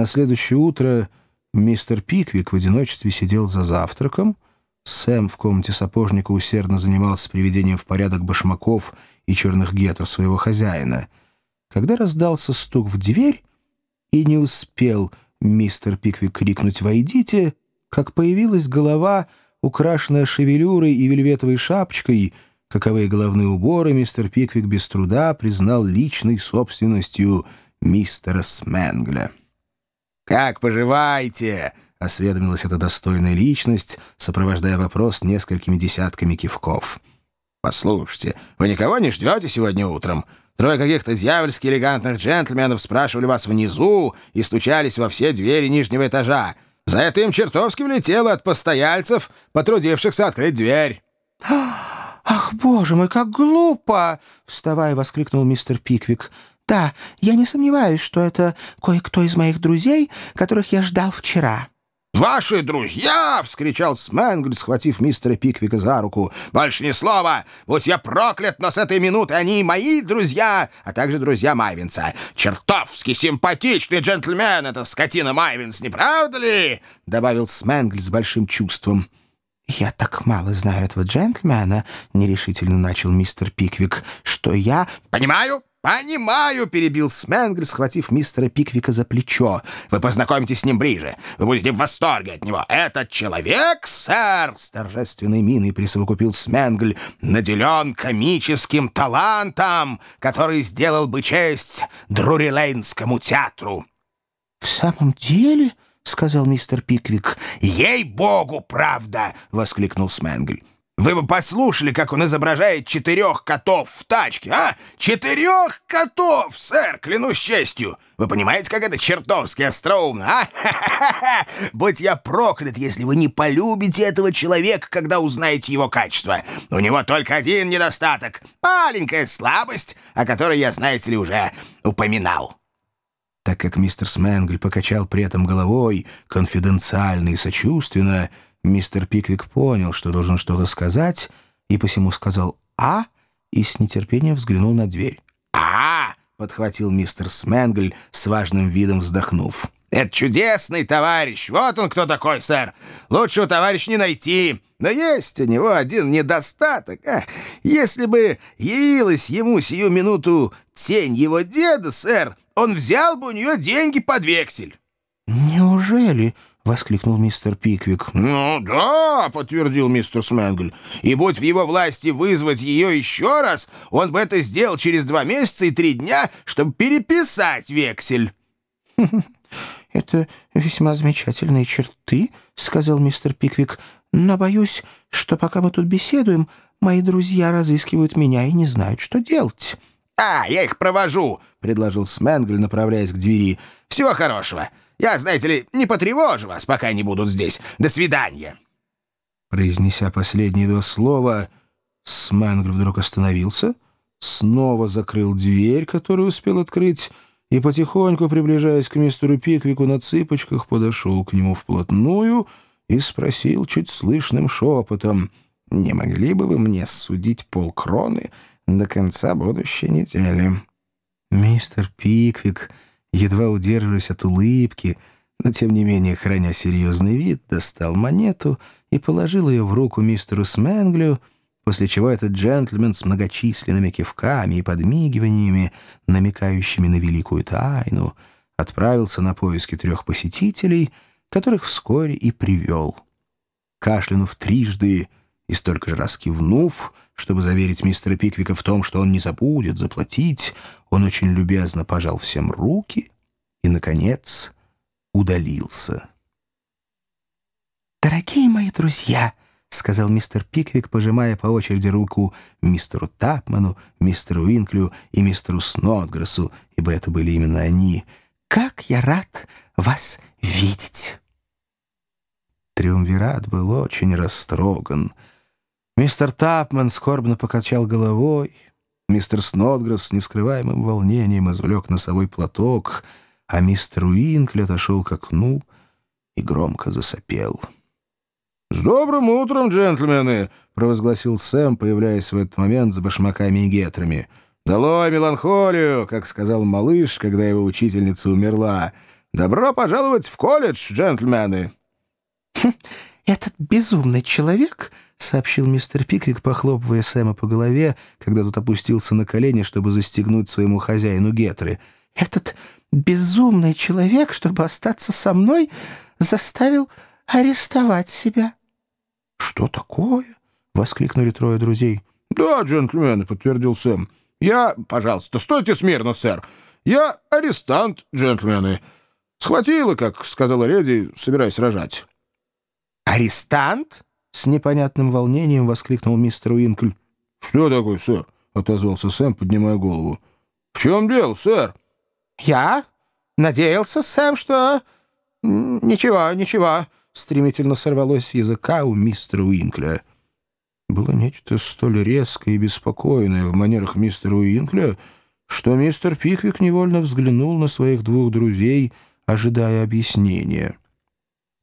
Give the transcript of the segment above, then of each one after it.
На следующее утро мистер Пиквик в одиночестве сидел за завтраком. Сэм в комнате сапожника усердно занимался приведением в порядок башмаков и черных гетр своего хозяина. Когда раздался стук в дверь, и не успел мистер Пиквик крикнуть «Войдите!», как появилась голова, украшенная шевелюрой и вельветовой шапочкой, каковые головные уборы мистер Пиквик без труда признал личной собственностью мистера Сменгля. «Как поживаете?» — осведомилась эта достойная личность, сопровождая вопрос несколькими десятками кивков. «Послушайте, вы никого не ждете сегодня утром? Трое каких-то дьявольски элегантных джентльменов спрашивали вас внизу и стучались во все двери нижнего этажа. За это им чертовски влетело от постояльцев, потрудившихся открыть дверь». «Ах, боже мой, как глупо!» — вставая, воскликнул мистер Пиквик. Да, я не сомневаюсь, что это кое-кто из моих друзей, которых я ждал вчера». «Ваши друзья!» — вскричал Сменгль, схватив мистера Пиквика за руку. «Больше ни слова! Будь я проклят, но с этой минуты они мои друзья, а также друзья Майвинса. Чертовски симпатичный джентльмен, эта скотина Майвинс, не правда ли?» — добавил Сменгль с большим чувством. «Я так мало знаю этого джентльмена», — нерешительно начал мистер Пиквик, — «что я...» «Понимаю, «Понимаю», — перебил Сменгль, схватив мистера Пиквика за плечо. «Вы познакомитесь с ним ближе. Вы будете в восторге от него. Этот человек, сэр!» — с торжественной миной присовокупил Сменгль. «Наделен комическим талантом, который сделал бы честь Друрилейнскому театру». «В самом деле?» — сказал мистер Пиквик. «Ей-богу, правда!» — воскликнул Сменгль. Вы бы послушали, как он изображает четырех котов в тачке, а? Четырех котов, сэр, клянусь честью. Вы понимаете, как это чертовски остроумно, а? Будь я проклят, если вы не полюбите этого человека, когда узнаете его качество. У него только один недостаток — маленькая слабость, о которой я, знаете ли, уже упоминал. Так как мистер Сменгль покачал при этом головой, конфиденциально и сочувственно, — Мистер Пиквик понял, что должен что-то сказать, и посему сказал «А» и с нетерпением взглянул на дверь. «А!» — подхватил мистер Сменгль с важным видом вздохнув. «Это чудесный товарищ! Вот он кто такой, сэр! Лучшего товарища не найти! Но есть у него один недостаток. А? Если бы явилась ему сию минуту тень его деда, сэр, он взял бы у нее деньги под вексель». «Неужели?» — воскликнул мистер Пиквик. «Ну да», — подтвердил мистер Сменгль. «И будь в его власти вызвать ее еще раз, он бы это сделал через два месяца и три дня, чтобы переписать вексель». «Это весьма замечательные черты», — сказал мистер Пиквик. «Но боюсь, что пока мы тут беседуем, мои друзья разыскивают меня и не знают, что делать». «А, я их провожу», — предложил Сменгль, направляясь к двери. «Всего хорошего». Я, знаете ли, не потревожу вас, пока они будут здесь. До свидания!» Произнеся последние два слова, Сменгр вдруг остановился, снова закрыл дверь, которую успел открыть, и, потихоньку приближаясь к мистеру Пиквику на цыпочках, подошел к нему вплотную и спросил чуть слышным шепотом, «Не могли бы вы мне судить полкроны до конца будущей недели?» Мистер Пиквик едва удерживаясь от улыбки, но тем не менее, храня серьезный вид, достал монету и положил ее в руку мистеру Сменглю, после чего этот джентльмен с многочисленными кивками и подмигиваниями, намекающими на великую тайну, отправился на поиски трех посетителей, которых вскоре и привел. Кашлянув трижды и столько же раз кивнув, чтобы заверить мистера Пиквика в том, что он не забудет заплатить, он очень любезно пожал всем руки и, наконец, удалился. «Дорогие мои друзья!» — сказал мистер Пиквик, пожимая по очереди руку мистеру Тапману, мистеру Уинклю и мистеру Снотгрессу, ибо это были именно они. «Как я рад вас видеть!» Триумвират был очень растроган — Мистер Тапман скорбно покачал головой. Мистер Снотгресс с нескрываемым волнением извлек носовой платок, а мистер Уинкли отошел к окну и громко засопел. «С добрым утром, джентльмены!» — провозгласил Сэм, появляясь в этот момент с башмаками и гетрами. «Долой меланхолию!» — как сказал малыш, когда его учительница умерла. Добро пожаловать в колледж, джентльмены!» «Этот безумный человек», — сообщил мистер Пиквик, похлопывая Сэма по голове, когда тот опустился на колени, чтобы застегнуть своему хозяину гетры. «Этот безумный человек, чтобы остаться со мной, заставил арестовать себя». «Что такое?» — воскликнули трое друзей. «Да, джентльмены», — подтвердил Сэм. «Я... Пожалуйста, стойте смирно, сэр. Я арестант, джентльмены. Схватила, как сказала леди, собираясь рожать». «Арестант?» — с непонятным волнением воскликнул мистер Уинкль. «Что такое, сэр?» — отозвался Сэм, поднимая голову. «В чем дело, сэр?» «Я надеялся, Сэм, что...» «Ничего, ничего», — стремительно сорвалось с языка у мистера Уинкля. Было нечто столь резкое и беспокойное в манерах мистера Уинкля, что мистер Пиквик невольно взглянул на своих двух друзей, ожидая объяснения.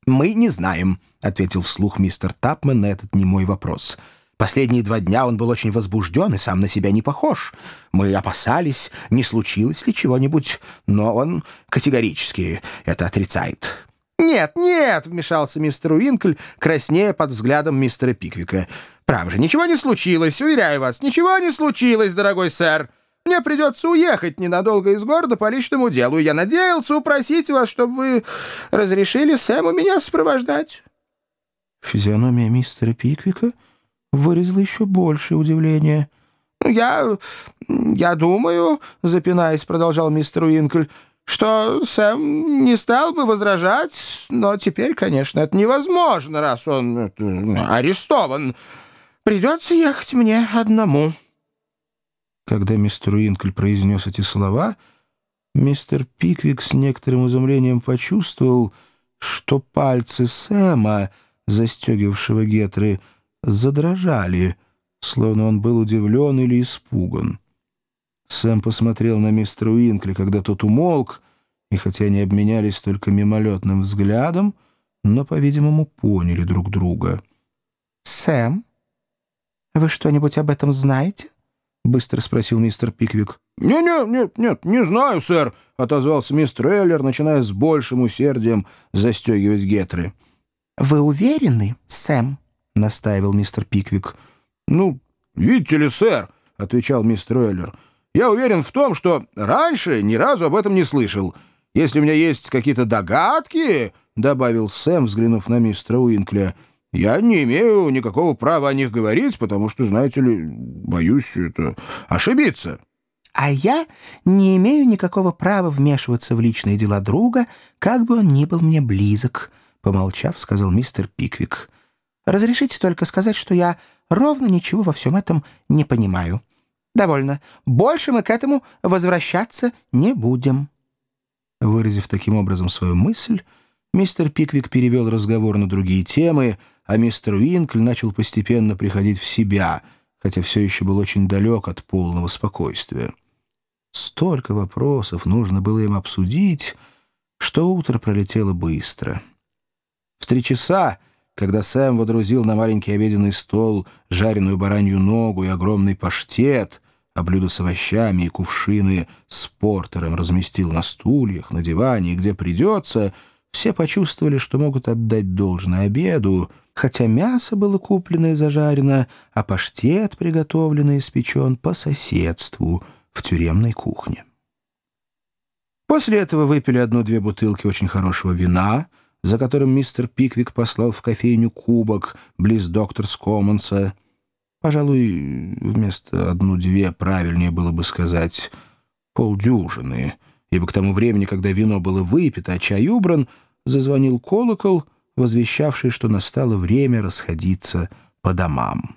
«Мы не знаем», — ответил вслух мистер Тапмен на этот немой вопрос. «Последние два дня он был очень возбужден и сам на себя не похож. Мы опасались, не случилось ли чего-нибудь, но он категорически это отрицает». «Нет, нет!» — вмешался мистер Уинкль, краснея под взглядом мистера Пиквика. «Право же, ничего не случилось, уверяю вас, ничего не случилось, дорогой сэр. Мне придется уехать ненадолго из города по личному делу, я надеялся упросить вас, чтобы вы разрешили Сэму меня сопровождать». Физиономия мистера Пиквика выразила еще большее удивление. «Ну, «Я... я думаю, — запинаясь, продолжал мистер Уинкль, — что Сэм не стал бы возражать, но теперь, конечно, это невозможно, раз он это, арестован. Придется ехать мне одному». Когда мистер Уинкль произнес эти слова, мистер Пиквик с некоторым изумлением почувствовал, что пальцы Сэма, застегивавшего гетры, задрожали, словно он был удивлен или испуган. Сэм посмотрел на мистера Уинкли, когда тот умолк, и хотя они обменялись только мимолетным взглядом, но, по-видимому, поняли друг друга. «Сэм, вы что-нибудь об этом знаете?» — быстро спросил мистер Пиквик. «Не-не, нет, нет, не знаю, сэр», — отозвался мистер Эллер, начиная с большим усердием застегивать гетры. «Вы уверены, Сэм?» — настаивал мистер Пиквик. «Ну, видите ли, сэр», — отвечал мистер Эллер, — «я уверен в том, что раньше ни разу об этом не слышал. Если у меня есть какие-то догадки», — добавил Сэм, взглянув на мистера Уинкля, — я не имею никакого права о них говорить, потому что, знаете ли, боюсь это ошибиться. А я не имею никакого права вмешиваться в личные дела друга, как бы он ни был мне близок, помолчав, сказал мистер Пиквик. Разрешите только сказать, что я ровно ничего во всем этом не понимаю. Довольно. Больше мы к этому возвращаться не будем. Выразив таким образом свою мысль, мистер Пиквик перевел разговор на другие темы, а мистер Уинкль начал постепенно приходить в себя, хотя все еще был очень далек от полного спокойствия. Столько вопросов нужно было им обсудить, что утро пролетело быстро. В три часа, когда Сэм водрузил на маленький обеденный стол жареную баранью ногу и огромный паштет, а блюдо с овощами и кувшины с портером разместил на стульях, на диване и где придется, все почувствовали, что могут отдать должное обеду — хотя мясо было куплено и зажарено, а паштет приготовлен и испечен по соседству в тюремной кухне. После этого выпили одну-две бутылки очень хорошего вина, за которым мистер Пиквик послал в кофейню кубок близ докторс Коммонса. Пожалуй, вместо одну-две правильнее было бы сказать полдюжины, ибо к тому времени, когда вино было выпито, а чай убран, зазвонил колокол — возвещавший, что настало время расходиться по домам.